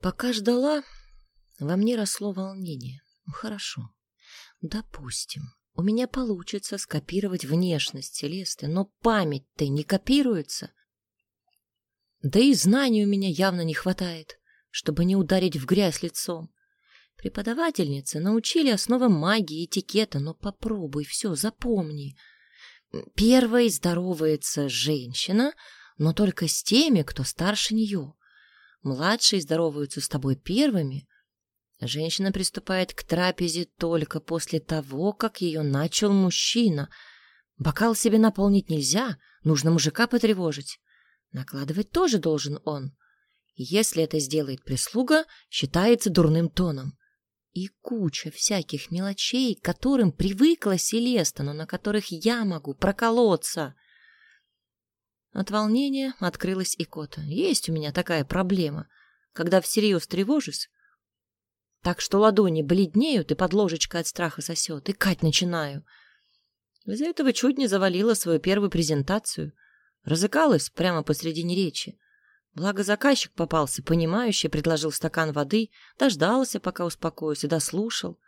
Пока ждала, во мне росло волнение. Ну, хорошо. Допустим, у меня получится скопировать внешность Селесты, но память-то не копируется. Да и знаний у меня явно не хватает, чтобы не ударить в грязь лицом. Преподавательницы научили основам магии и этикета, но попробуй, все, запомни. Первой здоровается женщина, но только с теми, кто старше нее. Младшие здороваются с тобой первыми. Женщина приступает к трапезе только после того, как ее начал мужчина. Бокал себе наполнить нельзя, нужно мужика потревожить. Накладывать тоже должен он. Если это сделает прислуга, считается дурным тоном. И куча всяких мелочей, к которым привыкла Селеста, но на которых я могу проколоться — от волнения открылась икота. Есть у меня такая проблема, когда всерьез тревожусь, так что ладони бледнеют и под ложечкой от страха сосет, и кать начинаю. Из-за этого чуть не завалила свою первую презентацию. Разыкалась прямо посредине речи. Благо заказчик попался, понимающий, предложил стакан воды, дождался, пока успокоюсь, и дослушал.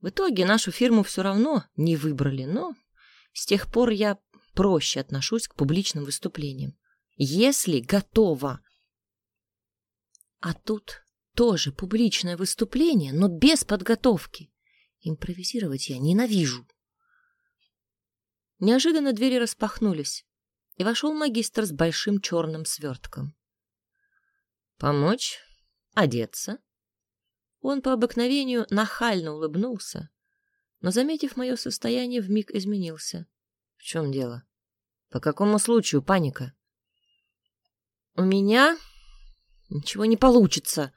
В итоге нашу фирму все равно не выбрали, но с тех пор я проще отношусь к публичным выступлениям. Если готова. А тут тоже публичное выступление, но без подготовки. Импровизировать я ненавижу. Неожиданно двери распахнулись, и вошел магистр с большим черным свертком. «Помочь? Одеться?» Он по обыкновению нахально улыбнулся, но, заметив мое состояние, вмиг изменился. В чем дело? По какому случаю паника? У меня ничего не получится.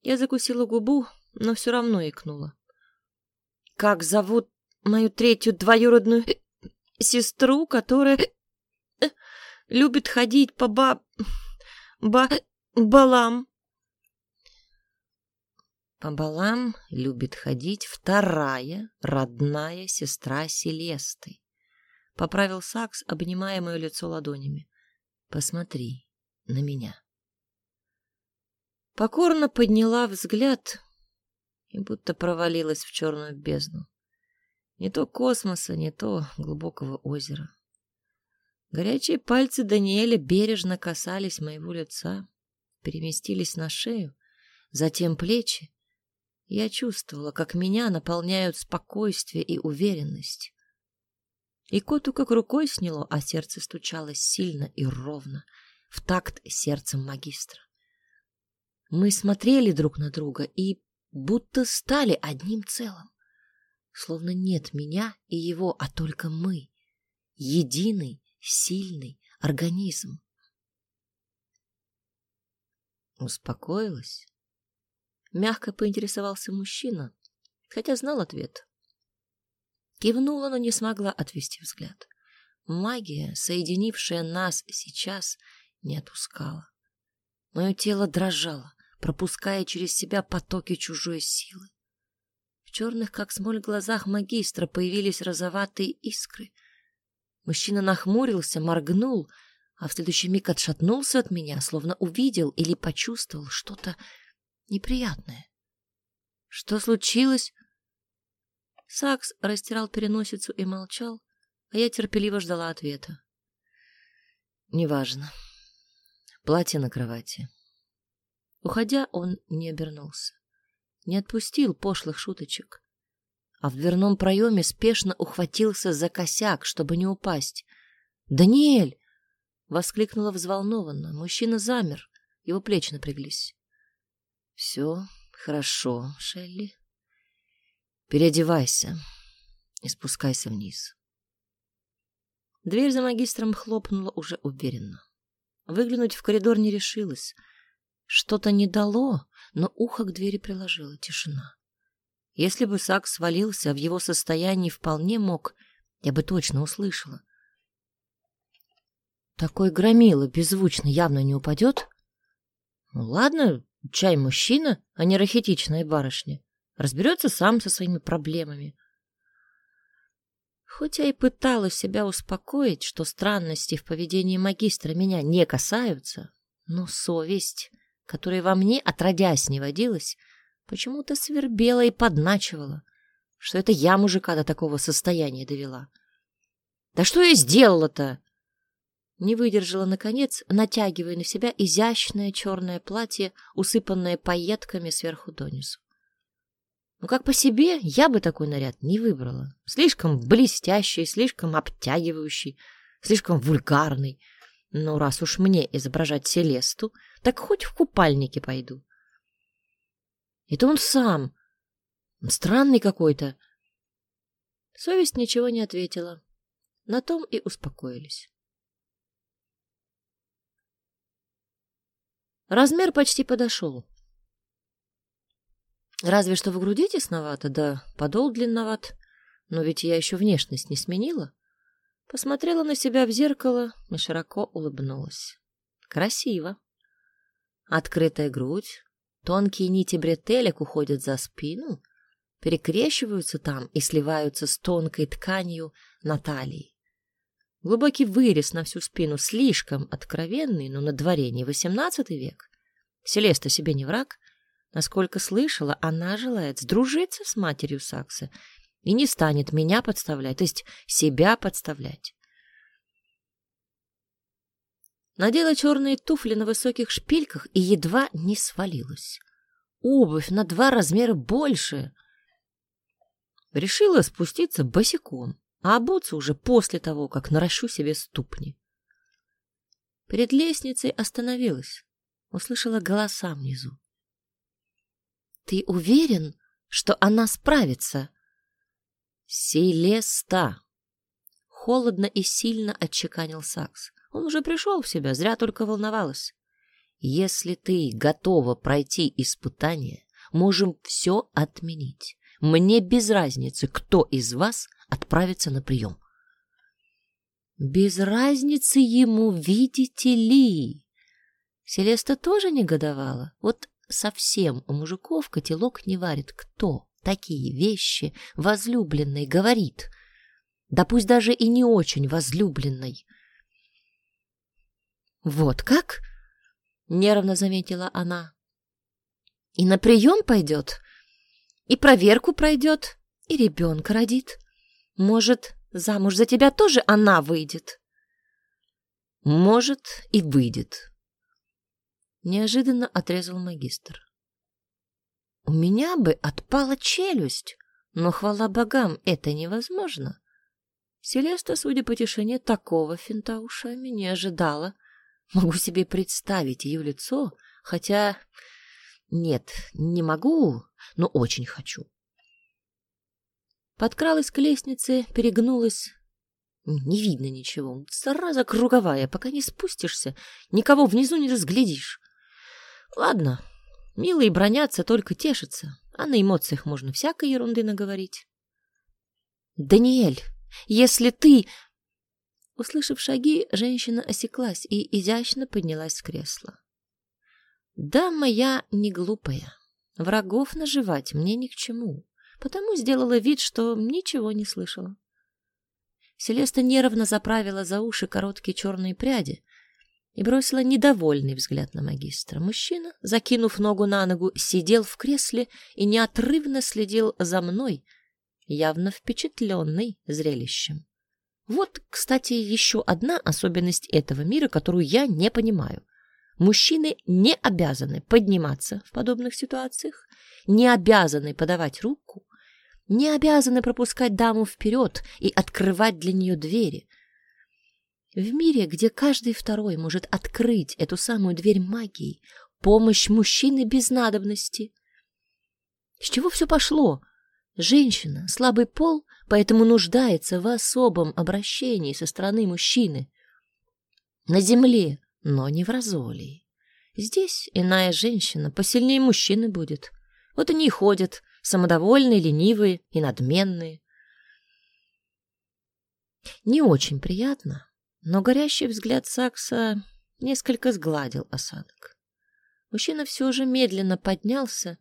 Я закусила губу, но все равно икнула. Как зовут мою третью двоюродную сестру, которая любит ходить по ба... ба... балам? По балам любит ходить вторая родная сестра Селесты. Поправил Сакс, обнимая мое лицо ладонями. Посмотри на меня. Покорно подняла взгляд и будто провалилась в черную бездну. Не то космоса, не то глубокого озера. Горячие пальцы Даниэля бережно касались моего лица, переместились на шею, затем плечи. Я чувствовала, как меня наполняют спокойствие и уверенность. И коту как рукой сняло, а сердце стучало сильно и ровно, в такт сердцем магистра. Мы смотрели друг на друга и будто стали одним целым. Словно нет меня и его, а только мы. Единый, сильный организм. Успокоилась? Мягко поинтересовался мужчина, хотя знал ответ. Кивнула, но не смогла отвести взгляд. Магия, соединившая нас сейчас, не отпускала. Мое тело дрожало, пропуская через себя потоки чужой силы. В черных, как смоль, глазах магистра появились розоватые искры. Мужчина нахмурился, моргнул, а в следующий миг отшатнулся от меня, словно увидел или почувствовал что-то неприятное. Что случилось? Сакс растирал переносицу и молчал, а я терпеливо ждала ответа. Неважно. Платье на кровати. Уходя, он не обернулся. Не отпустил пошлых шуточек. А в дверном проеме спешно ухватился за косяк, чтобы не упасть. «Даниэль!» — воскликнула взволнованно. Мужчина замер, его плечи напряглись. «Все хорошо, Шелли», Переодевайся и спускайся вниз. Дверь за магистром хлопнула уже уверенно. Выглянуть в коридор не решилась. Что-то не дало, но ухо к двери приложило. Тишина. Если бы Сак свалился, в его состоянии вполне мог, я бы точно услышала. Такой громила беззвучно явно не упадет. Ну ладно, чай мужчина, а не рахетичная барышня. Разберется сам со своими проблемами. Хоть я и пыталась себя успокоить, что странности в поведении магистра меня не касаются, но совесть которая во мне отродясь не водилась, почему-то свербела и подначивала, что это я мужика до такого состояния довела. «Да что я сделала-то?» Не выдержала, наконец, натягивая на себя изящное черное платье, усыпанное пайетками сверху донизу. Ну, как по себе, я бы такой наряд не выбрала. Слишком блестящий, слишком обтягивающий, слишком вульгарный. Но раз уж мне изображать Селесту, так хоть в купальнике пойду. Это он сам. Странный какой-то. Совесть ничего не ответила. На том и успокоились. Размер почти подошел. Разве что в груди тесновато, да подол длинноват. Но ведь я еще внешность не сменила. Посмотрела на себя в зеркало и широко улыбнулась. Красиво. Открытая грудь, тонкие нити бретелек уходят за спину, перекрещиваются там и сливаются с тонкой тканью на талии. Глубокий вырез на всю спину слишком откровенный, но на дворе не восемнадцатый век. Селеста себе не враг. Насколько слышала, она желает сдружиться с матерью Сакса и не станет меня подставлять, то есть себя подставлять. Надела черные туфли на высоких шпильках и едва не свалилась. Обувь на два размера больше. Решила спуститься босиком, а обуться уже после того, как наращу себе ступни. Перед лестницей остановилась, услышала голоса внизу. «Ты уверен, что она справится?» «Селеста!» Холодно и сильно отчеканил Сакс. Он уже пришел в себя, зря только волновалась. «Если ты готова пройти испытание, можем все отменить. Мне без разницы, кто из вас отправится на прием». «Без разницы ему, видите ли!» Селеста тоже негодовала. Вот совсем у мужиков котелок не варит. Кто? такие вещи возлюбленной говорит, да пусть даже и не очень возлюбленной. «Вот как?» — нервно заметила она. «И на прием пойдет, и проверку пройдет, и ребенка родит. Может, замуж за тебя тоже она выйдет?» «Может, и выйдет», — неожиданно отрезал магистр. У меня бы отпала челюсть, но, хвала богам, это невозможно. Селеста, судя по тишине, такого финта ушами не ожидала. Могу себе представить ее лицо, хотя... Нет, не могу, но очень хочу. Подкралась к лестнице, перегнулась. Не видно ничего. Зараза круговая, пока не спустишься, никого внизу не разглядишь. Ладно, Милые бронятся, только тешатся, а на эмоциях можно всякой ерунды наговорить. «Даниэль, если ты...» Услышав шаги, женщина осеклась и изящно поднялась с кресла. «Дама я не глупая. Врагов наживать мне ни к чему, потому сделала вид, что ничего не слышала». Селеста нервно заправила за уши короткие черные пряди, и бросила недовольный взгляд на магистра. Мужчина, закинув ногу на ногу, сидел в кресле и неотрывно следил за мной, явно впечатленный зрелищем. Вот, кстати, еще одна особенность этого мира, которую я не понимаю. Мужчины не обязаны подниматься в подобных ситуациях, не обязаны подавать руку, не обязаны пропускать даму вперед и открывать для нее двери — в мире, где каждый второй может открыть эту самую дверь магии, помощь мужчины без надобности. С чего все пошло? Женщина, слабый пол, поэтому нуждается в особом обращении со стороны мужчины. На земле, но не в разолии. Здесь иная женщина посильнее мужчины будет. Вот они и ходят, самодовольные, ленивые и надменные. Не очень приятно, но горящий взгляд Сакса несколько сгладил осадок. Мужчина все же медленно поднялся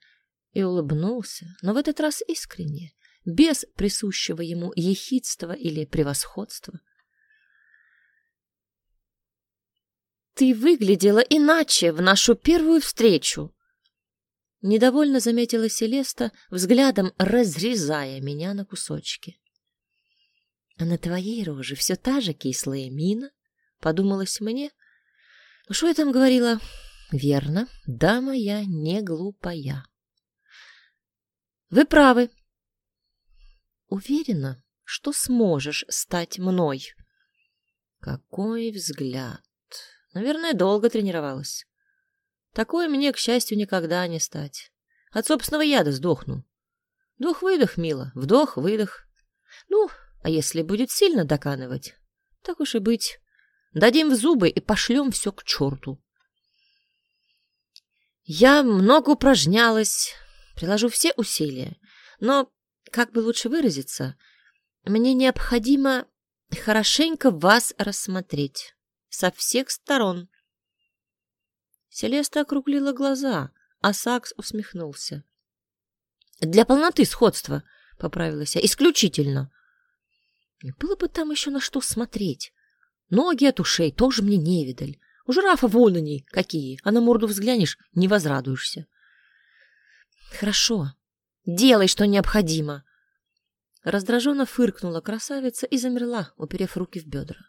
и улыбнулся, но в этот раз искренне, без присущего ему ехидства или превосходства. ты выглядела иначе в нашу первую встречу!» Недовольно заметила Селеста, взглядом разрезая меня на кусочки. «А на твоей роже все та же кислая мина?» — подумалось мне. «Ну, что я там говорила?» «Верно, дама я не глупая». «Вы правы. Уверена, что сможешь стать мной». «Какой взгляд!» Наверное, долго тренировалась. Такое мне, к счастью, никогда не стать. От собственного яда сдохну. Вдох-выдох, мило, вдох-выдох. Ну, а если будет сильно доканывать, так уж и быть. Дадим в зубы и пошлем все к черту. Я много упражнялась, приложу все усилия, но, как бы лучше выразиться, мне необходимо хорошенько вас рассмотреть со всех сторон. Селеста округлила глаза, а Сакс усмехнулся. «Для полноты сходства», — поправилась я, — «исключительно». Было бы там еще на что смотреть. Ноги от ушей тоже мне не видаль. У жирафа вон они какие, а на морду взглянешь — не возрадуешься. «Хорошо, делай, что необходимо». Раздраженно фыркнула красавица и замерла, уперев руки в бедра.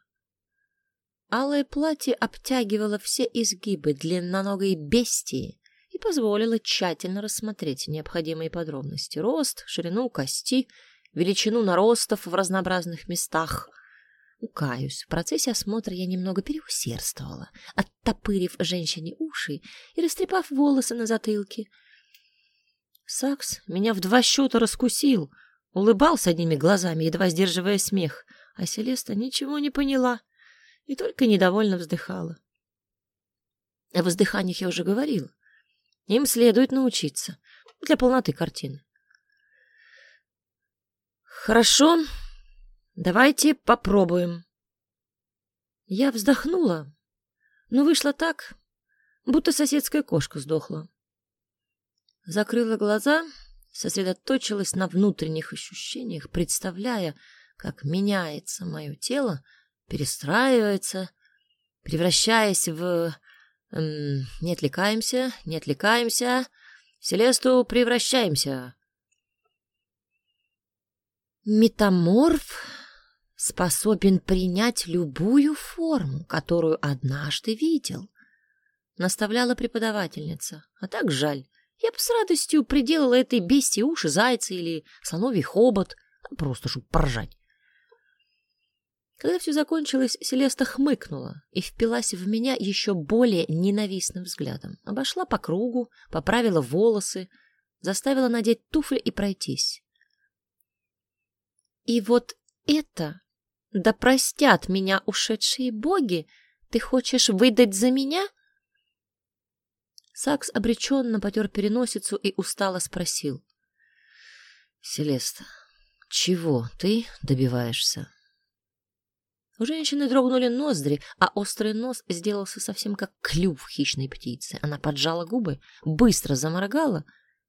Алое платье обтягивало все изгибы длинноногой бестии и позволило тщательно рассмотреть необходимые подробности. Рост, ширину кости, величину наростов в разнообразных местах. Укаюсь, в процессе осмотра я немного переусердствовала, оттопырив женщине уши и растрепав волосы на затылке. Сакс меня в два счета раскусил, улыбался одними глазами, едва сдерживая смех, а Селеста ничего не поняла и только недовольно вздыхала. О воздыханиях я уже говорила. Им следует научиться для полноты картины. Хорошо, давайте попробуем. Я вздохнула, но вышло так, будто соседская кошка сдохла. Закрыла глаза, сосредоточилась на внутренних ощущениях, представляя, как меняется мое тело, перестраивается, превращаясь в... Эм, не отвлекаемся, не отвлекаемся. В Селесту превращаемся. Метаморф способен принять любую форму, которую однажды видел, наставляла преподавательница. А так жаль. Я бы с радостью приделала этой бестии уши зайца или слоновий хобот, просто чтобы поржать. Когда все закончилось, Селеста хмыкнула и впилась в меня еще более ненавистным взглядом. Обошла по кругу, поправила волосы, заставила надеть туфли и пройтись. И вот это, да простят меня ушедшие боги, ты хочешь выдать за меня? Сакс обреченно потер переносицу и устало спросил. — Селеста, чего ты добиваешься? У женщины дрогнули ноздри, а острый нос сделался совсем как клюв хищной птицы. Она поджала губы, быстро заморгала,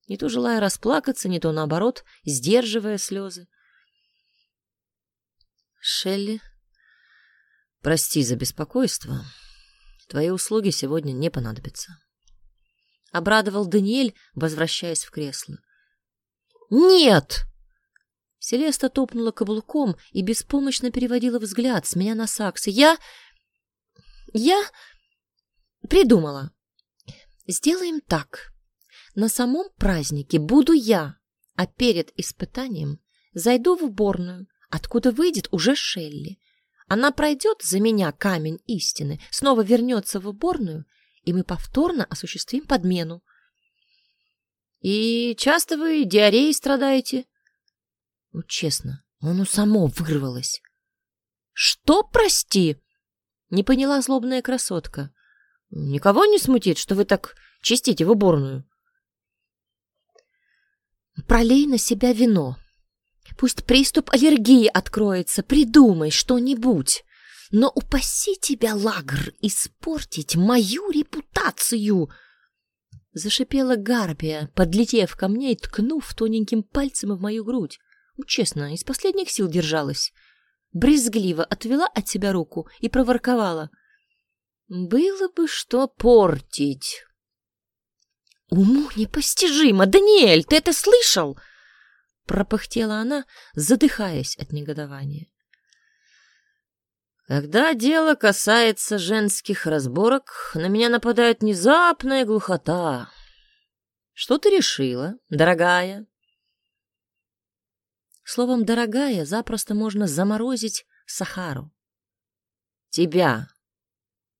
не то желая расплакаться, не то наоборот, сдерживая слезы. Шелли, прости за беспокойство. Твои услуги сегодня не понадобятся. Обрадовал Даниэль, возвращаясь в кресло. «Нет!» Селеста топнула каблуком и беспомощно переводила взгляд с меня на Сакса. «Я... я... придумала. Сделаем так. На самом празднике буду я, а перед испытанием зайду в уборную, откуда выйдет уже Шелли. Она пройдет за меня камень истины, снова вернется в уборную, и мы повторно осуществим подмену. — И часто вы диареей страдаете? Вот честно, оно само вырвалось. «Что, прости?» — не поняла злобная красотка. «Никого не смутит, что вы так чистите в уборную?» «Пролей на себя вино. Пусть приступ аллергии откроется, придумай что-нибудь. Но упаси тебя, Лагр, испортить мою репутацию!» Зашипела Гарпия, подлетев ко мне и ткнув тоненьким пальцем в мою грудь. Честно, из последних сил держалась. Брезгливо отвела от себя руку и проворковала. Было бы что портить. Уму непостижимо! Даниэль, ты это слышал? Пропыхтела она, задыхаясь от негодования. Когда дело касается женских разборок, на меня нападает внезапная глухота. Что ты решила, дорогая? Словом «дорогая» запросто можно заморозить Сахару. Тебя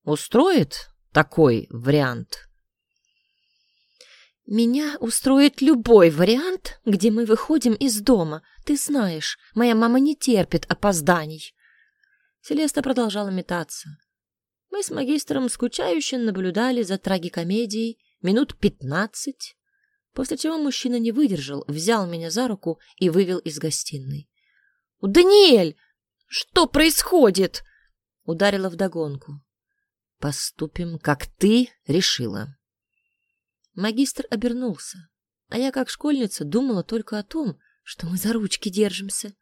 устроит такой вариант? Меня устроит любой вариант, где мы выходим из дома. Ты знаешь, моя мама не терпит опозданий. Селеста продолжала метаться. Мы с магистром скучающе наблюдали за трагикомедией минут пятнадцать, после чего мужчина не выдержал, взял меня за руку и вывел из гостиной. «Даниэль, что происходит?» Ударила вдогонку. «Поступим, как ты решила». Магистр обернулся, а я, как школьница, думала только о том, что мы за ручки держимся.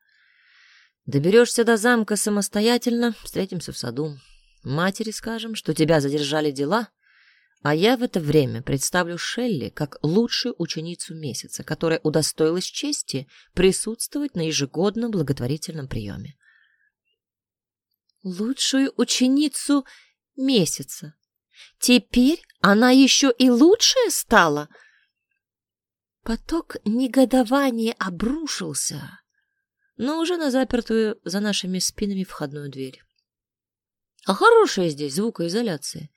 Доберешься до замка самостоятельно, встретимся в саду. Матери скажем, что тебя задержали дела, а я в это время представлю Шелли как лучшую ученицу месяца, которая удостоилась чести присутствовать на ежегодном благотворительном приеме. Лучшую ученицу месяца. Теперь она еще и лучшая стала. Поток негодования обрушился но уже на запертую за нашими спинами входную дверь. А хорошая здесь звукоизоляция.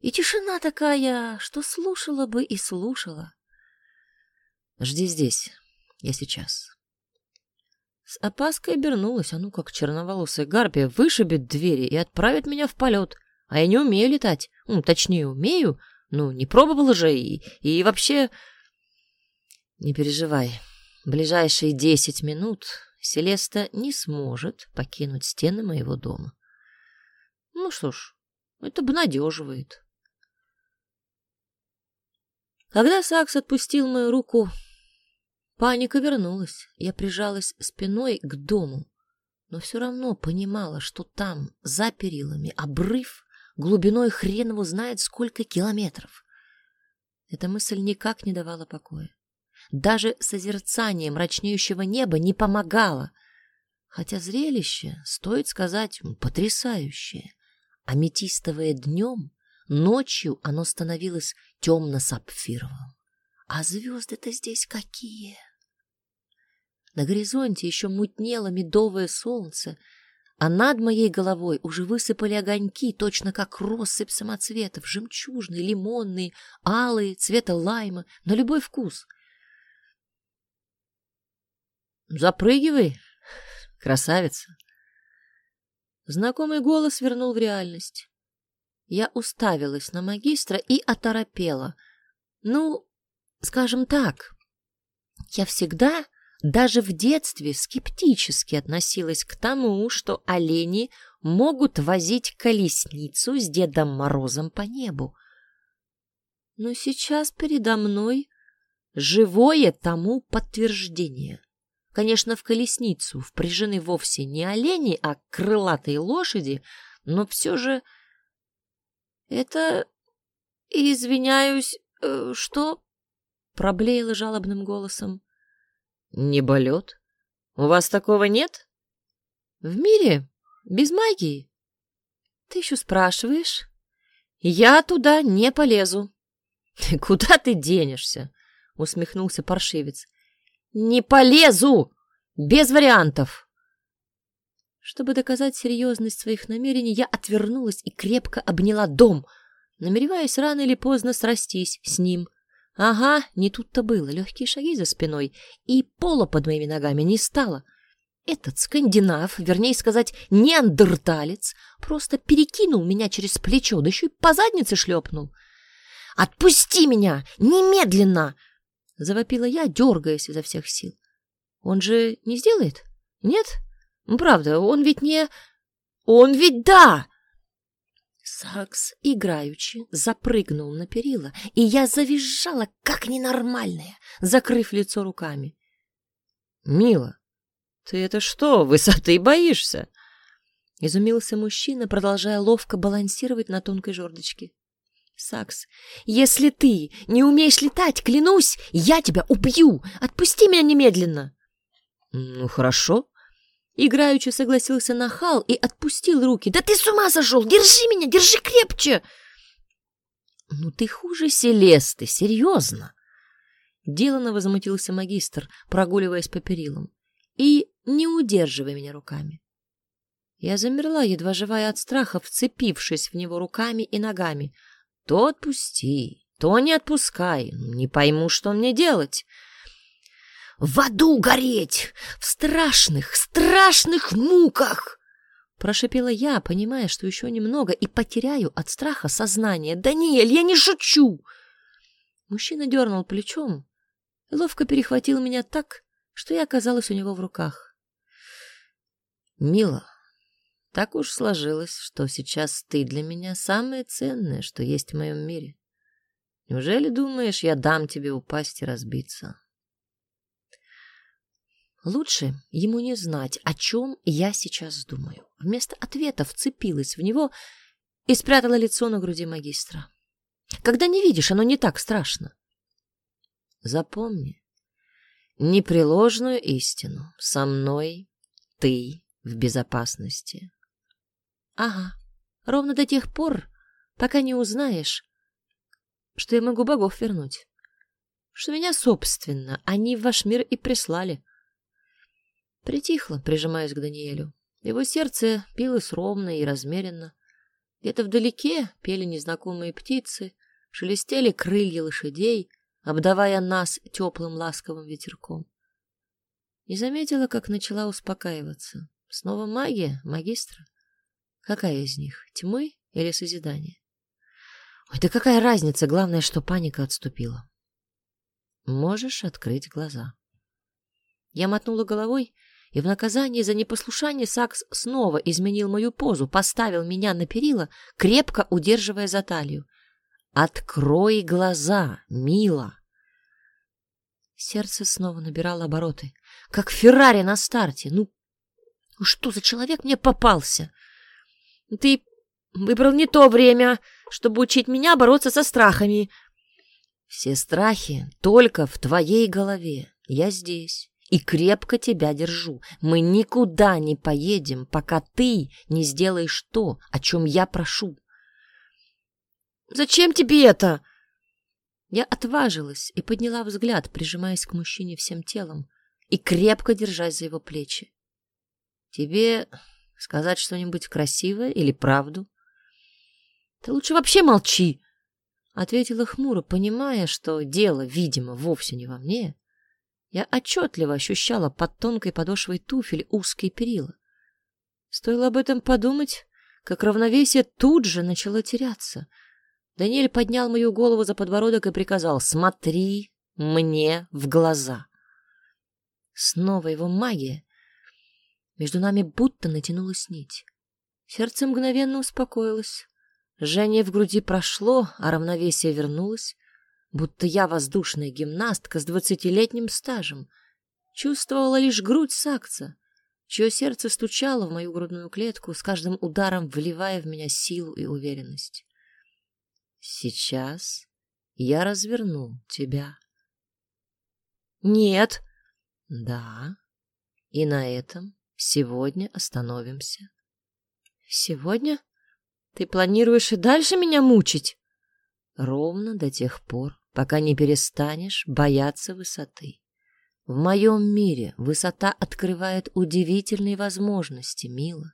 И тишина такая, что слушала бы и слушала. Жди здесь, я сейчас. С опаской обернулась, а ну как черноволосая гарпия вышибет двери и отправит меня в полет. А я не умею летать. Ну, точнее, умею, ну, не пробовала же и, и вообще... Не переживай, ближайшие десять минут Селеста не сможет покинуть стены моего дома. Ну что ж, это обнадеживает. Когда Сакс отпустил мою руку, паника вернулась. Я прижалась спиной к дому, но все равно понимала, что там, за перилами, обрыв глубиной хрен его знает сколько километров. Эта мысль никак не давала покоя. Даже созерцание мрачнеющего неба не помогало. Хотя зрелище, стоит сказать, потрясающее. Аметистовое днем, ночью оно становилось темно-сапфировым. А звезды-то здесь какие! На горизонте еще мутнело медовое солнце, а над моей головой уже высыпали огоньки, точно как россыпь самоцветов, жемчужные, лимонные, алые, цвета лайма, на любой вкус — Запрыгивай, красавица. Знакомый голос вернул в реальность. Я уставилась на магистра и оторопела. Ну, скажем так, я всегда, даже в детстве, скептически относилась к тому, что олени могут возить колесницу с Дедом Морозом по небу. Но сейчас передо мной живое тому подтверждение. Конечно, в колесницу впряжены вовсе не олени, а крылатые лошади, но все же... Это... Извиняюсь, э, что? Проблеяла жалобным голосом. Неболет? У вас такого нет? В мире? Без магии? Ты еще спрашиваешь? Я туда не полезу. Куда ты денешься? Усмехнулся паршивец. «Не полезу! Без вариантов!» Чтобы доказать серьезность своих намерений, я отвернулась и крепко обняла дом, намереваясь рано или поздно срастись с ним. Ага, не тут-то было. Легкие шаги за спиной, и пола под моими ногами не стало. Этот скандинав, вернее сказать, неандерталец, просто перекинул меня через плечо, да еще и по заднице шлепнул. «Отпусти меня! Немедленно!» Завопила я, дергаясь изо всех сил. Он же не сделает? Нет? Правда, он ведь не... Он ведь да! Сакс, играючи, запрыгнул на перила, и я завизжала, как ненормальная, закрыв лицо руками. «Мила, ты это что, высоты боишься?» Изумился мужчина, продолжая ловко балансировать на тонкой жердочке. Сакс, если ты не умеешь летать, клянусь, я тебя убью! Отпусти меня немедленно! Ну, хорошо. Играючи согласился Нахал и отпустил руки. Да ты с ума сошел! Держи меня, держи крепче! Ну ты хуже Селесты, серьезно. Делано возмутился магистр, прогуливаясь по перилам. И не удерживай меня руками. Я замерла, едва живая от страха, вцепившись в него руками и ногами — то отпусти, то не отпускай. Не пойму, что мне делать. В аду гореть! В страшных, страшных муках! Прошипела я, понимая, что еще немного и потеряю от страха сознание. «Даниэль, я не шучу!» Мужчина дернул плечом и ловко перехватил меня так, что я оказалась у него в руках. «Мила, так уж сложилось, что сейчас ты для меня самое ценное, что есть в моем мире. Неужели думаешь, я дам тебе упасть и разбиться? Лучше ему не знать, о чем я сейчас думаю. Вместо ответа вцепилась в него и спрятала лицо на груди магистра. Когда не видишь, оно не так страшно. Запомни непреложную истину. Со мной ты в безопасности. Ага, ровно до тех пор, пока не узнаешь, что я могу богов вернуть. Что меня, собственно, они в ваш мир и прислали. Притихло, прижимаясь к Даниэлю. Его сердце билось ровно и размеренно. Где-то вдалеке пели незнакомые птицы, шелестели крылья лошадей, обдавая нас теплым ласковым ветерком. Не заметила, как начала успокаиваться. Снова магия магистра. Какая из них, тьмы или созидание? Ой, да какая разница, главное, что паника отступила. Можешь открыть глаза. Я мотнула головой, и в наказание за непослушание Сакс снова изменил мою позу, поставил меня на перила, крепко удерживая за талию. «Открой глаза, мила!» Сердце снова набирало обороты, как Феррари на старте. Ну, ну что за человек мне попался? Ты выбрал не то время, чтобы учить меня бороться со страхами. Все страхи только в твоей голове. Я здесь и крепко тебя держу. Мы никуда не поедем, пока ты не сделаешь то, о чем я прошу. Зачем тебе это? Я отважилась и подняла взгляд, прижимаясь к мужчине всем телом и крепко держась за его плечи. Тебе Сказать что-нибудь красивое или правду? — Ты лучше вообще молчи! — ответила хмуро, понимая, что дело, видимо, вовсе не во мне. Я отчетливо ощущала под тонкой подошвой туфель узкие перила. Стоило об этом подумать, как равновесие тут же начало теряться. Даниэль поднял мою голову за подбородок и приказал «Смотри мне в глаза». Снова его магия между нами будто натянулась нить. Сердце мгновенно успокоилось. Жжение в груди прошло, а равновесие вернулось, будто я воздушная гимнастка с двадцатилетним стажем. Чувствовала лишь грудь Сакца, чье сердце стучало в мою грудную клетку, с каждым ударом вливая в меня силу и уверенность. Сейчас я разверну тебя. Нет. Да. И на этом Сегодня остановимся. Сегодня? Ты планируешь и дальше меня мучить? Ровно до тех пор, пока не перестанешь бояться высоты. В моем мире высота открывает удивительные возможности, мила.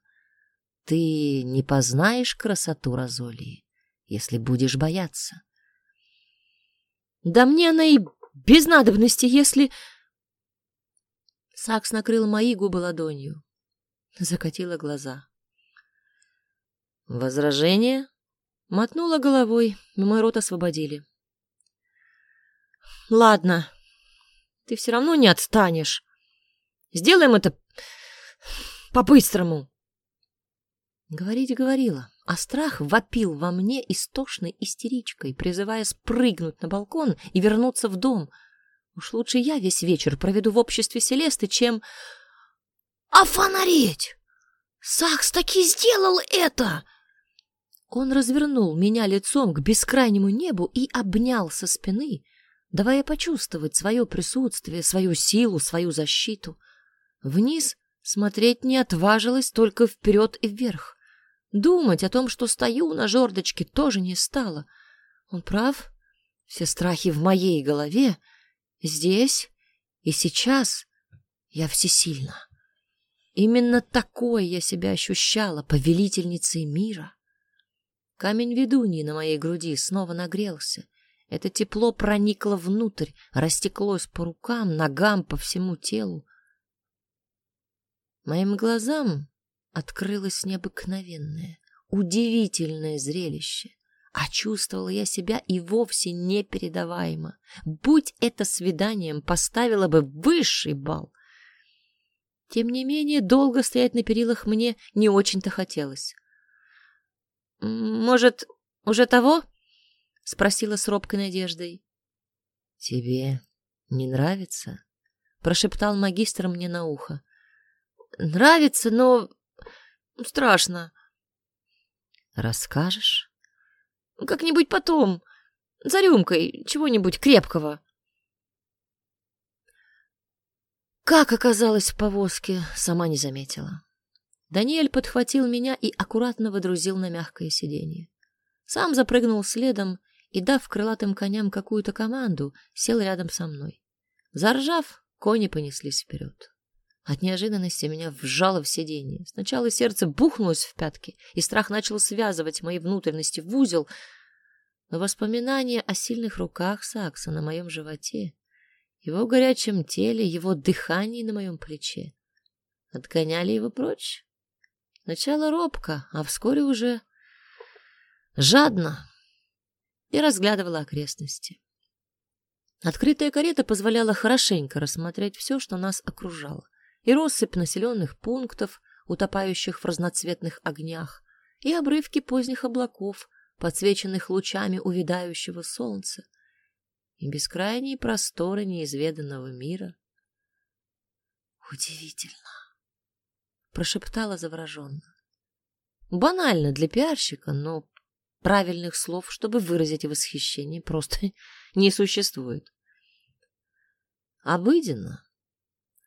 Ты не познаешь красоту Розолии, если будешь бояться. Да мне она и без надобности, если... Сакс накрыл мои губы ладонью. Закатила глаза. Возражение? Мотнула головой, и мой рот освободили. Ладно, ты все равно не отстанешь. Сделаем это по-быстрому. Говорить говорила, а страх вопил во мне истошной истеричкой, призывая спрыгнуть на балкон и вернуться в дом — Уж лучше я весь вечер проведу в обществе Селесты, чем... А фонареть! Сакс таки сделал это!» Он развернул меня лицом к бескрайнему небу и обнял со спины, давая почувствовать свое присутствие, свою силу, свою защиту. Вниз смотреть не отважилась, только вперед и вверх. Думать о том, что стою на жердочке, тоже не стало. Он прав. Все страхи в моей голове. Здесь и сейчас я всесильна. Именно такой я себя ощущала, повелительницей мира. Камень ведуньи на моей груди снова нагрелся. Это тепло проникло внутрь, растеклось по рукам, ногам, по всему телу. Моим глазам открылось необыкновенное, удивительное зрелище. А чувствовала я себя и вовсе непередаваемо. Будь это свиданием, поставила бы высший балл. Тем не менее, долго стоять на перилах мне не очень-то хотелось. «Может, уже того?» — спросила с робкой надеждой. «Тебе не нравится?» — прошептал магистр мне на ухо. «Нравится, но страшно». «Расскажешь?» «Как-нибудь потом, за рюмкой чего-нибудь крепкого». Как оказалось в повозке, сама не заметила. Даниэль подхватил меня и аккуратно водрузил на мягкое сиденье. Сам запрыгнул следом и, дав крылатым коням какую-то команду, сел рядом со мной. Заржав, кони понеслись вперед. От неожиданности меня вжало в сиденье. Сначала сердце бухнулось в пятки, и страх начал связывать мои внутренности в узел, но воспоминания о сильных руках Сакса на моем животе, его горячем теле, его дыхании на моем плече отгоняли его прочь. Сначала робко, а вскоре уже жадно и разглядывала окрестности. Открытая карета позволяла хорошенько рассмотреть все, что нас окружало. И россыпь населенных пунктов, утопающих в разноцветных огнях, и обрывки поздних облаков, подсвеченных лучами увядающего солнца, и бескрайние просторы неизведанного мира. Удивительно прошептала завороженно. Банально для пиарщика, но правильных слов, чтобы выразить восхищение, просто не существует. Обыденно.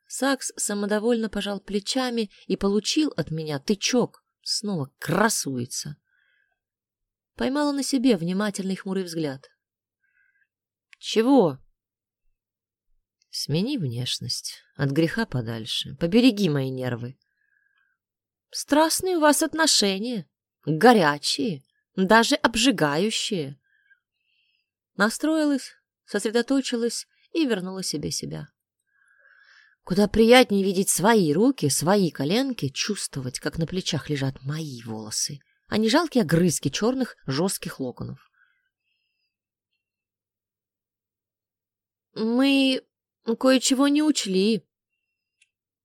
Сакс самодовольно пожал плечами и получил от меня тычок. Снова красуется. Поймала на себе внимательный хмурый взгляд. «Чего?» «Смени внешность. От греха подальше. Побереги мои нервы. Страстные у вас отношения, горячие, даже обжигающие. Настроилась, сосредоточилась и вернула себе себя. Куда приятнее видеть свои руки, свои коленки, чувствовать, как на плечах лежат мои волосы, а не жалкие огрызки черных жестких локонов. «Мы кое-чего не учли»,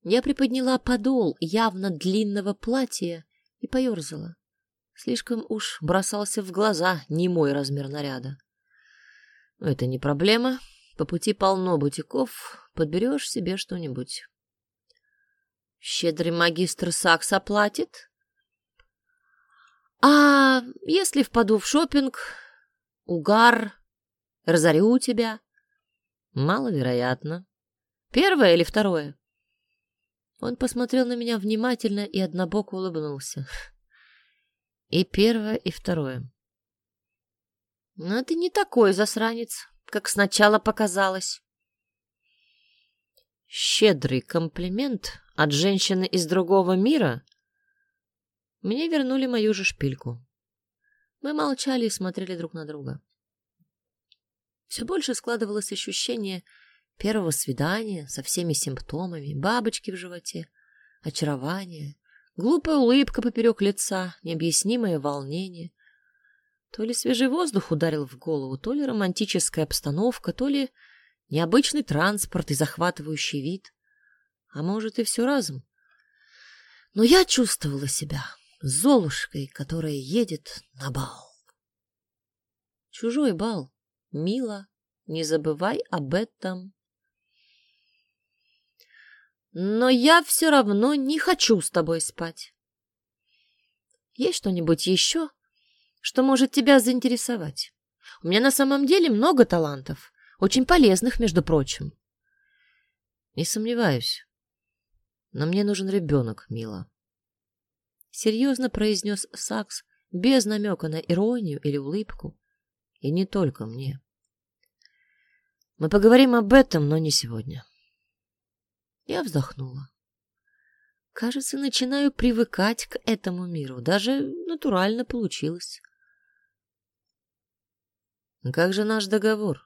я приподняла подол явно длинного платья и поерзала. Слишком уж бросался в глаза не мой размер наряда. Это не проблема. По пути полно бутиков. Подберешь себе что-нибудь. Щедрый магистр Сакс оплатит? А если впаду в шопинг, угар, разорю тебя? Маловероятно. Первое или второе? Он посмотрел на меня внимательно и однобоко улыбнулся. И первое, и второе. Но ты не такой засранец, как сначала показалось. Щедрый комплимент от женщины из другого мира? Мне вернули мою же шпильку. Мы молчали и смотрели друг на друга. Все больше складывалось ощущение, Первого свидания со всеми симптомами, бабочки в животе, очарование, глупая улыбка поперек лица, необъяснимое волнение. То ли свежий воздух ударил в голову, то ли романтическая обстановка, то ли необычный транспорт и захватывающий вид. А может, и все разом. Но я чувствовала себя Золушкой, которая едет на бал. Чужой бал. Мила, не забывай об этом. Но я все равно не хочу с тобой спать. Есть что-нибудь еще, что может тебя заинтересовать? У меня на самом деле много талантов, очень полезных, между прочим. Не сомневаюсь. Но мне нужен ребенок, мила. Серьезно произнес Сакс, без намека на иронию или улыбку. И не только мне. Мы поговорим об этом, но не сегодня. Я вздохнула. Кажется, начинаю привыкать к этому миру. Даже натурально получилось. Как же наш договор?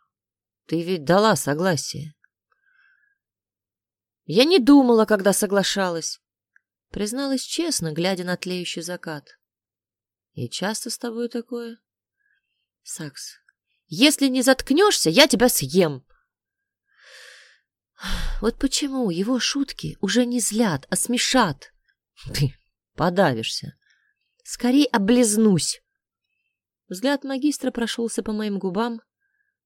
Ты ведь дала согласие. Я не думала, когда соглашалась. Призналась честно, глядя на тлеющий закат. И часто с тобой такое? Сакс, если не заткнешься, я тебя съем. Вот почему его шутки уже не злят, а смешат. Ты подавишься. Скорей облизнусь. Взгляд магистра прошелся по моим губам,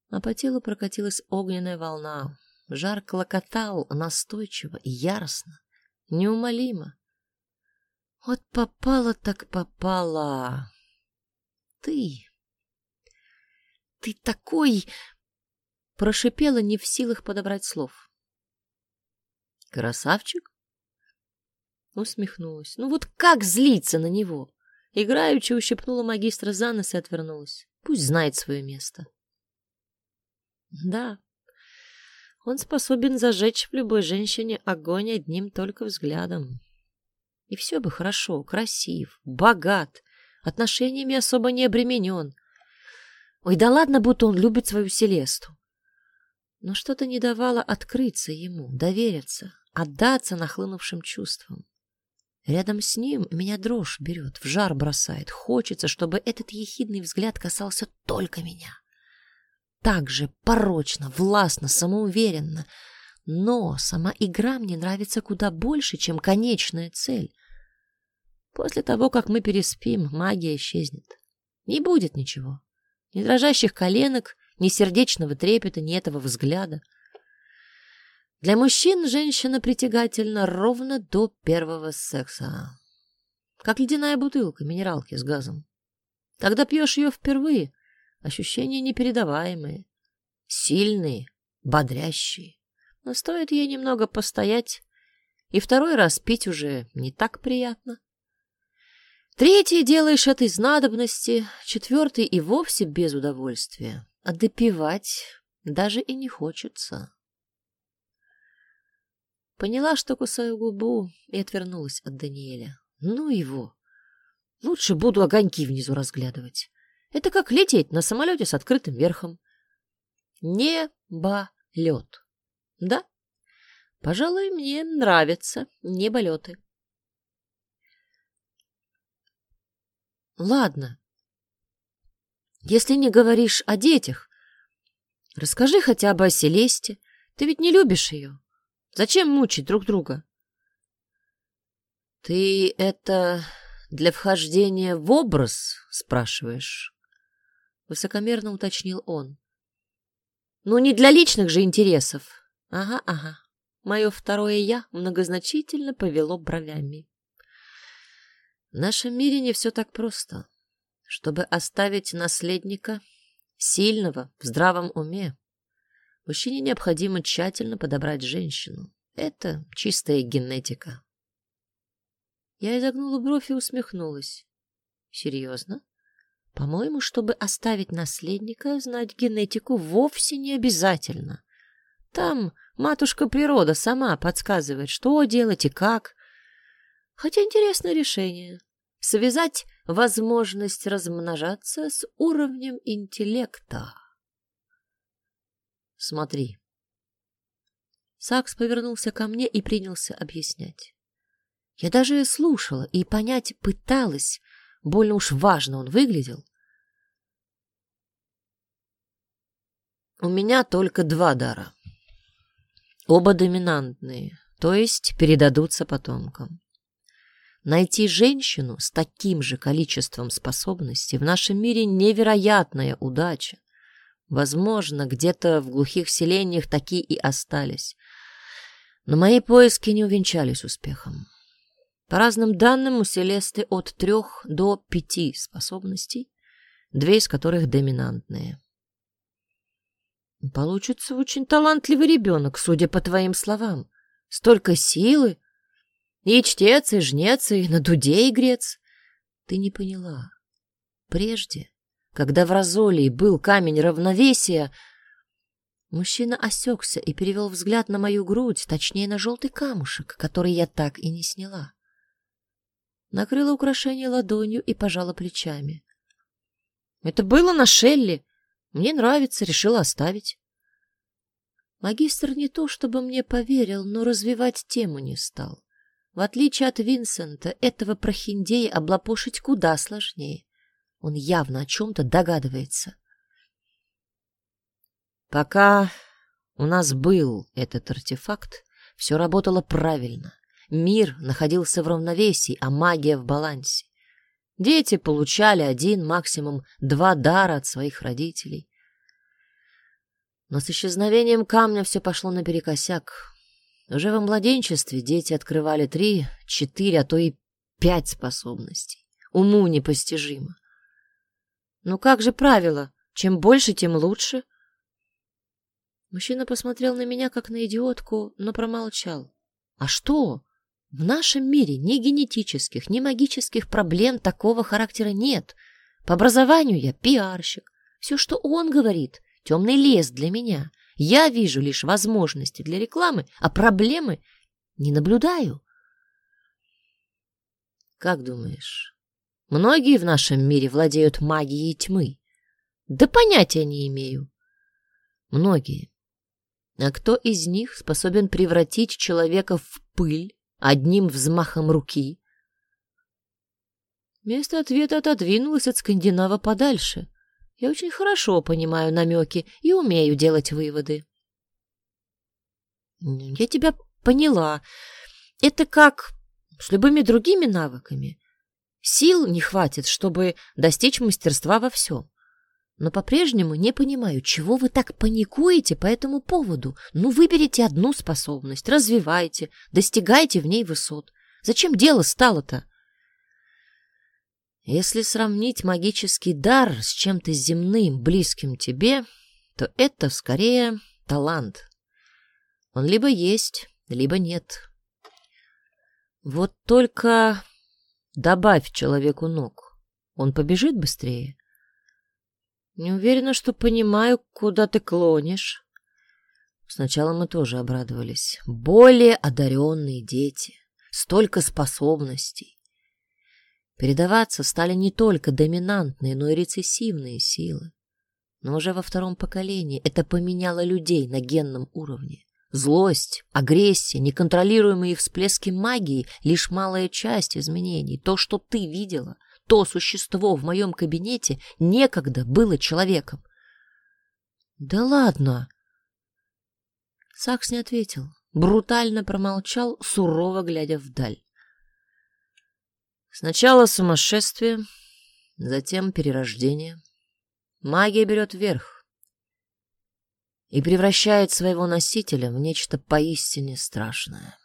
а по телу прокатилась огненная волна. Жар клокотал настойчиво и яростно, неумолимо. Вот попала так попала. Ты... Ты такой... Прошипела, не в силах подобрать слов. Красавчик? Усмехнулась. Ну вот как злиться на него? Играючи ущипнула магистра за нос и отвернулась. Пусть знает свое место. Да, он способен зажечь в любой женщине огонь одним только взглядом. И все бы хорошо, красив, богат, отношениями особо не обременен. Ой, да ладно, будто он любит свою Селесту. Но что-то не давало открыться ему, довериться, отдаться нахлынувшим чувствам. Рядом с ним меня дрожь берет, в жар бросает. Хочется, чтобы этот ехидный взгляд касался только меня. Так же порочно, властно, самоуверенно. Но сама игра мне нравится куда больше, чем конечная цель. После того, как мы переспим, магия исчезнет. Не будет ничего. Ни дрожащих коленок, ни сердечного трепета, ни этого взгляда. Для мужчин женщина притягательна ровно до первого секса. Как ледяная бутылка минералки с газом. Когда пьешь ее впервые, ощущения непередаваемые, сильные, бодрящие. Но стоит ей немного постоять, и второй раз пить уже не так приятно. Третий делаешь это из надобности, четвертый и вовсе без удовольствия. А допивать даже и не хочется. Поняла, что кусаю губу, и отвернулась от Даниэля. Ну его. Лучше буду огоньки внизу разглядывать. Это как лететь на самолете с открытым верхом. Неболет. Да? Пожалуй, мне нравятся неболеты. Ладно. Если не говоришь о детях, расскажи хотя бы о Селесте. Ты ведь не любишь ее. Зачем мучить друг друга? Ты это для вхождения в образ спрашиваешь? Высокомерно уточнил он. Ну, не для личных же интересов. Ага, ага. Мое второе «я» многозначительно повело бровями. В нашем мире не все так просто. Чтобы оставить наследника, сильного, в здравом уме, Мужчине необходимо тщательно подобрать женщину. Это чистая генетика. Я изогнула бровь и усмехнулась. Серьезно? По-моему, чтобы оставить наследника, знать генетику вовсе не обязательно. Там матушка природа сама подсказывает, что делать и как. Хотя интересное решение. Связать возможность размножаться с уровнем интеллекта. Смотри. Сакс повернулся ко мне и принялся объяснять. Я даже слушала и понять пыталась, больно уж важно он выглядел. У меня только два дара. Оба доминантные, то есть передадутся потомкам. Найти женщину с таким же количеством способностей в нашем мире невероятная удача. Возможно, где-то в глухих селениях такие и остались. Но мои поиски не увенчались успехом. По разным данным, у Селесты от трех до пяти способностей, две из которых доминантные. Получится очень талантливый ребенок, судя по твоим словам. Столько силы. И чтец, и жнец, и на дуде игрец. Ты не поняла. Прежде, когда в Розолии был камень равновесия, мужчина осекся и перевел взгляд на мою грудь, точнее, на желтый камушек, который я так и не сняла. Накрыла украшение ладонью и пожала плечами. Это было на Шелли. Мне нравится, решила оставить. Магистр не то чтобы мне поверил, но развивать тему не стал. В отличие от Винсента, этого прохиндея облапошить куда сложнее. Он явно о чем-то догадывается. Пока у нас был этот артефакт, все работало правильно. Мир находился в равновесии, а магия в балансе. Дети получали один, максимум два дара от своих родителей. Но с исчезновением камня все пошло наперекосяк. Уже во младенчестве дети открывали три, четыре, а то и пять способностей. Уму непостижимо. Ну как же правило? Чем больше, тем лучше. Мужчина посмотрел на меня, как на идиотку, но промолчал. А что? В нашем мире ни генетических, ни магических проблем такого характера нет. По образованию я пиарщик. Все, что он говорит, темный лес для меня. Я вижу лишь возможности для рекламы, а проблемы не наблюдаю. Как думаешь, многие в нашем мире владеют магией тьмы? Да понятия не имею. Многие. А кто из них способен превратить человека в пыль одним взмахом руки. Место ответа отодвинулось от скандинава подальше. Я очень хорошо понимаю намеки и умею делать выводы. Я тебя поняла. Это как с любыми другими навыками. Сил не хватит, чтобы достичь мастерства во всем. Но по-прежнему не понимаю, чего вы так паникуете по этому поводу. Ну, выберите одну способность, развивайте, достигайте в ней высот. Зачем дело стало-то? Если сравнить магический дар с чем-то земным, близким тебе, то это скорее талант. Он либо есть, либо нет. Вот только добавь человеку ног, он побежит быстрее. Не уверена, что понимаю, куда ты клонишь. Сначала мы тоже обрадовались. Более одаренные дети. Столько способностей. Передаваться стали не только доминантные, но и рецессивные силы. Но уже во втором поколении это поменяло людей на генном уровне. Злость, агрессия, неконтролируемые всплески магии — лишь малая часть изменений. То, что ты видела, то существо в моем кабинете некогда было человеком. Да ладно. Сакс не ответил, брутально промолчал, сурово глядя вдаль. Сначала сумасшествие, затем перерождение. Магия берет верх и превращает своего носителя в нечто поистине страшное.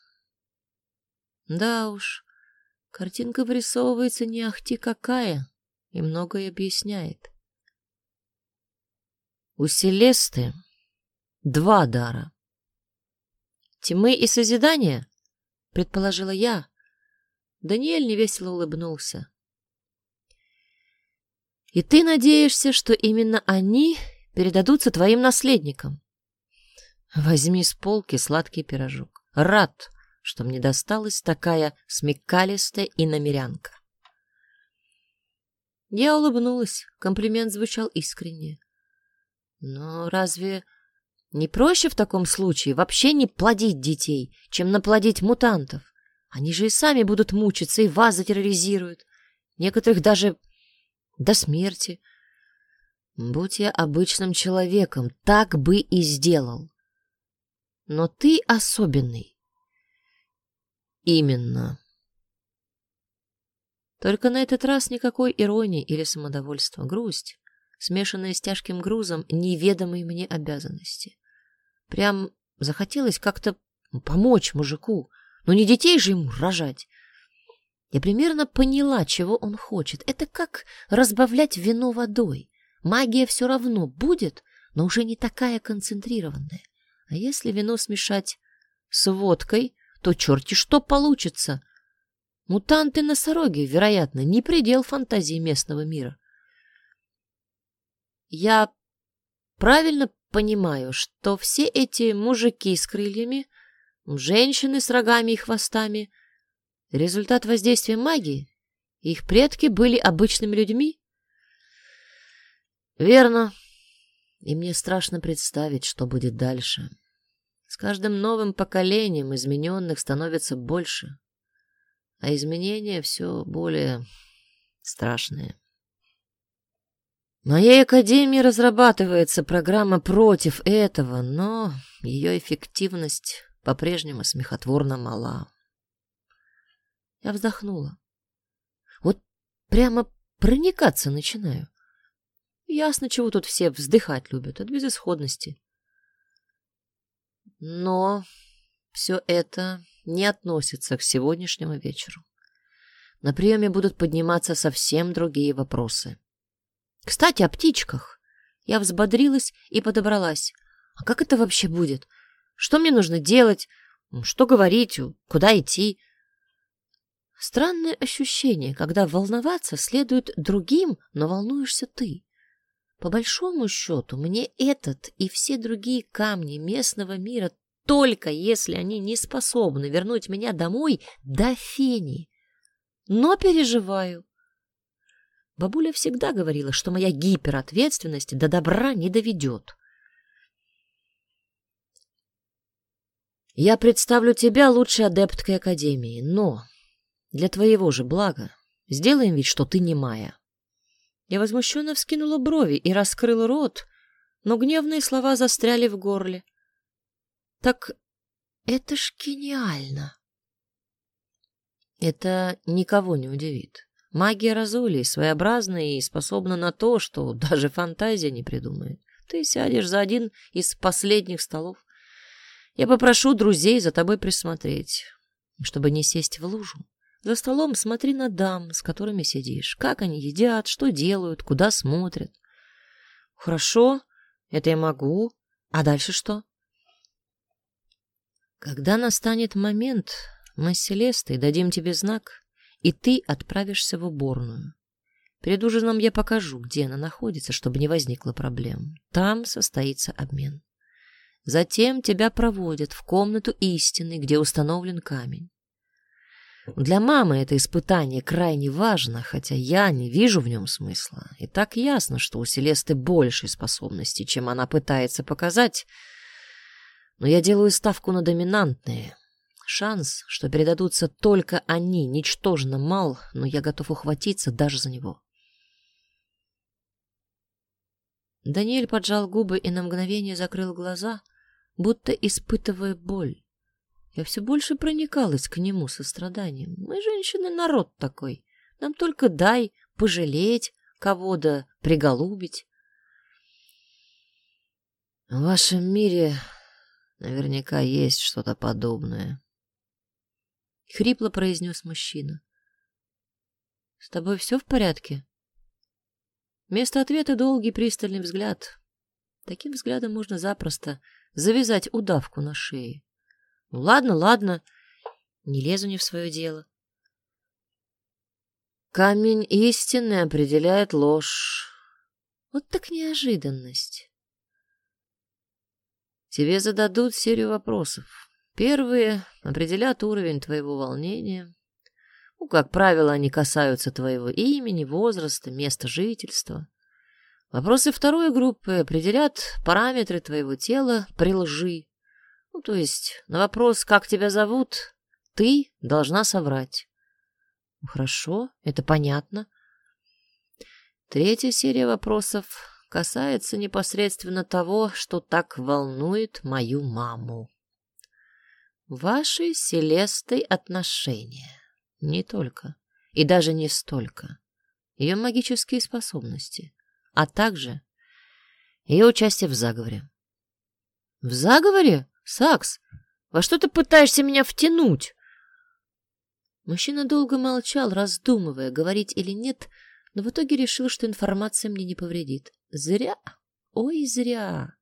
Да уж, Картинка вырисовывается не ахти какая и многое объясняет. У Селесты два дара. Тьмы и созидания, предположила я. Даниэль невесело улыбнулся. И ты надеешься, что именно они передадутся твоим наследникам? Возьми с полки сладкий пирожок. Рад, что мне досталась такая смекалистая и намерянка. Я улыбнулась, комплимент звучал искренне. Но разве не проще в таком случае вообще не плодить детей, чем наплодить мутантов? Они же и сами будут мучиться, и вас затерроризируют. Некоторых даже до смерти. Будь я обычным человеком, так бы и сделал. Но ты особенный. Именно. Только на этот раз никакой иронии или самодовольства, грусть, смешанная с тяжким грузом неведомой мне обязанности. Прям захотелось как-то помочь мужику, но не детей же ему рожать. Я примерно поняла, чего он хочет. Это как разбавлять вино водой. Магия все равно будет, но уже не такая концентрированная. А если вино смешать с водкой, то черти что получится. Мутанты-носороги, вероятно, не предел фантазии местного мира. Я правильно понимаю, что все эти мужики с крыльями, женщины с рогами и хвостами — результат воздействия магии? Их предки были обычными людьми? Верно. И мне страшно представить, что будет дальше. С каждым новым поколением измененных становится больше а изменения все более страшные. В моей академии разрабатывается программа против этого, но ее эффективность по-прежнему смехотворно мала. Я вздохнула. Вот прямо проникаться начинаю. Ясно, чего тут все вздыхать любят, от безысходности. Но все это не относится к сегодняшнему вечеру. На приеме будут подниматься совсем другие вопросы. Кстати, о птичках. Я взбодрилась и подобралась. А как это вообще будет? Что мне нужно делать? Что говорить? Куда идти? Странное ощущение, когда волноваться следует другим, но волнуешься ты. По большому счету, мне этот и все другие камни местного мира только если они не способны вернуть меня домой до фени. Но переживаю. Бабуля всегда говорила, что моя гиперответственность до добра не доведет. Я представлю тебя лучшей адепткой Академии, но для твоего же блага сделаем вид, что ты не Майя. Я возмущенно вскинула брови и раскрыла рот, но гневные слова застряли в горле. Так это ж гениально. Это никого не удивит. Магия Розулии своеобразная и способна на то, что даже фантазия не придумает. Ты сядешь за один из последних столов. Я попрошу друзей за тобой присмотреть, чтобы не сесть в лужу. За столом смотри на дам, с которыми сидишь. Как они едят, что делают, куда смотрят. Хорошо, это я могу. А дальше что? Когда настанет момент, мы с Селестой дадим тебе знак, и ты отправишься в уборную. Перед ужином я покажу, где она находится, чтобы не возникло проблем. Там состоится обмен. Затем тебя проводят в комнату истины, где установлен камень. Для мамы это испытание крайне важно, хотя я не вижу в нем смысла. И так ясно, что у Селесты больше способностей, чем она пытается показать, но я делаю ставку на доминантные. Шанс, что передадутся только они, ничтожно мал, но я готов ухватиться даже за него. Даниэль поджал губы и на мгновение закрыл глаза, будто испытывая боль. Я все больше проникалась к нему состраданием. Мы, женщины, народ такой. Нам только дай пожалеть кого-то, приголубить. В вашем мире Наверняка есть что-то подобное. Хрипло произнес мужчина. С тобой все в порядке? Вместо ответа долгий пристальный взгляд. Таким взглядом можно запросто завязать удавку на шее. Ну ладно, ладно, не лезу не в свое дело. Камень истины определяет ложь. Вот так неожиданность. Тебе зададут серию вопросов. Первые определят уровень твоего волнения. Ну, как правило, они касаются твоего имени, возраста, места жительства. Вопросы второй группы определят параметры твоего тела при лжи. Ну, то есть на вопрос «как тебя зовут?» ты должна соврать. Ну, хорошо, это понятно. Третья серия вопросов касается непосредственно того, что так волнует мою маму. Ваши с отношения. Не только. И даже не столько. Ее магические способности. А также ее участие в заговоре. В заговоре? Сакс, во что ты пытаешься меня втянуть? Мужчина долго молчал, раздумывая, говорить или нет, но в итоге решил, что информация мне не повредит. Зря. Ой, зря.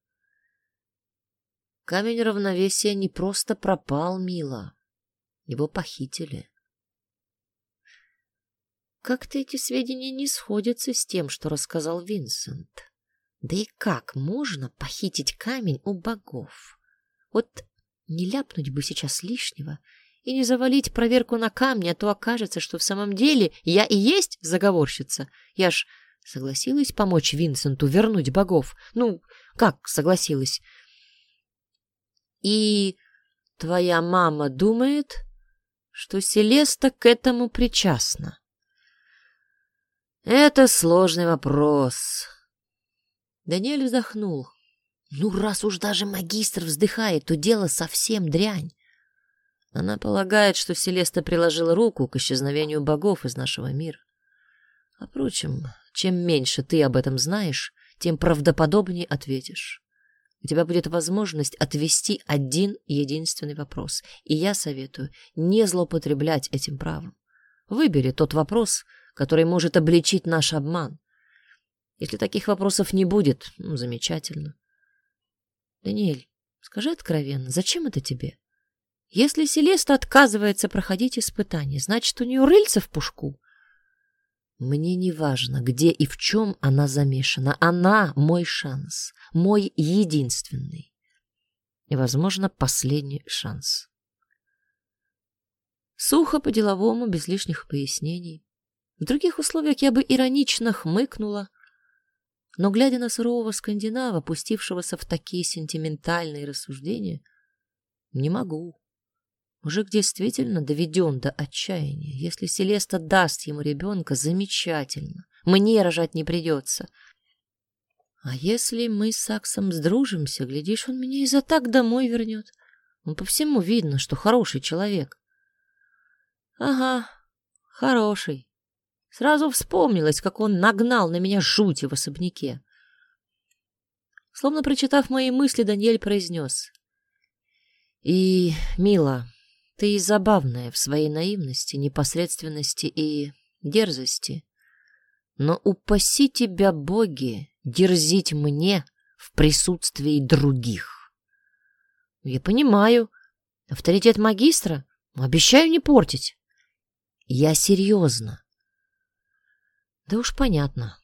Камень равновесия не просто пропал, мило. Его похитили. Как-то эти сведения не сходятся с тем, что рассказал Винсент. Да и как можно похитить камень у богов? Вот не ляпнуть бы сейчас лишнего и не завалить проверку на камни, а то окажется, что в самом деле я и есть заговорщица. Я ж согласилась помочь Винсенту вернуть богов. Ну, как согласилась? И твоя мама думает, что Селеста к этому причастна? Это сложный вопрос. Даниэль вздохнул. Ну, раз уж даже магистр вздыхает, то дело совсем дрянь. Она полагает, что Селеста приложила руку к исчезновению богов из нашего мира. А впрочем, чем меньше ты об этом знаешь, тем правдоподобнее ответишь. У тебя будет возможность отвести один единственный вопрос, и я советую не злоупотреблять этим правом. Выбери тот вопрос, который может обличить наш обман. Если таких вопросов не будет, ну, замечательно. Даниэль, скажи откровенно, зачем это тебе? Если Селеста отказывается проходить испытания, значит, у нее рыльца в пушку. Мне не важно, где и в чем она замешана. Она мой шанс, мой единственный и, возможно, последний шанс. Сухо по-деловому, без лишних пояснений. В других условиях я бы иронично хмыкнула, но, глядя на сурового скандинава, пустившегося в такие сентиментальные рассуждения, не могу. Мужик действительно доведен до отчаяния. Если Селеста даст ему ребенка, замечательно. Мне рожать не придется. А если мы с Саксом сдружимся, глядишь, он меня и за так домой вернет. Он по всему видно, что хороший человек. Ага, хороший. Сразу вспомнилось, как он нагнал на меня жути в особняке. Словно прочитав мои мысли, Даниэль произнес. «И, мила, ты забавная в своей наивности, непосредственности и дерзости. Но упаси тебя, боги, дерзить мне в присутствии других». «Я понимаю. Авторитет магистра? Обещаю не портить». «Я серьезно. Да уж понятно.